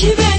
Keep it.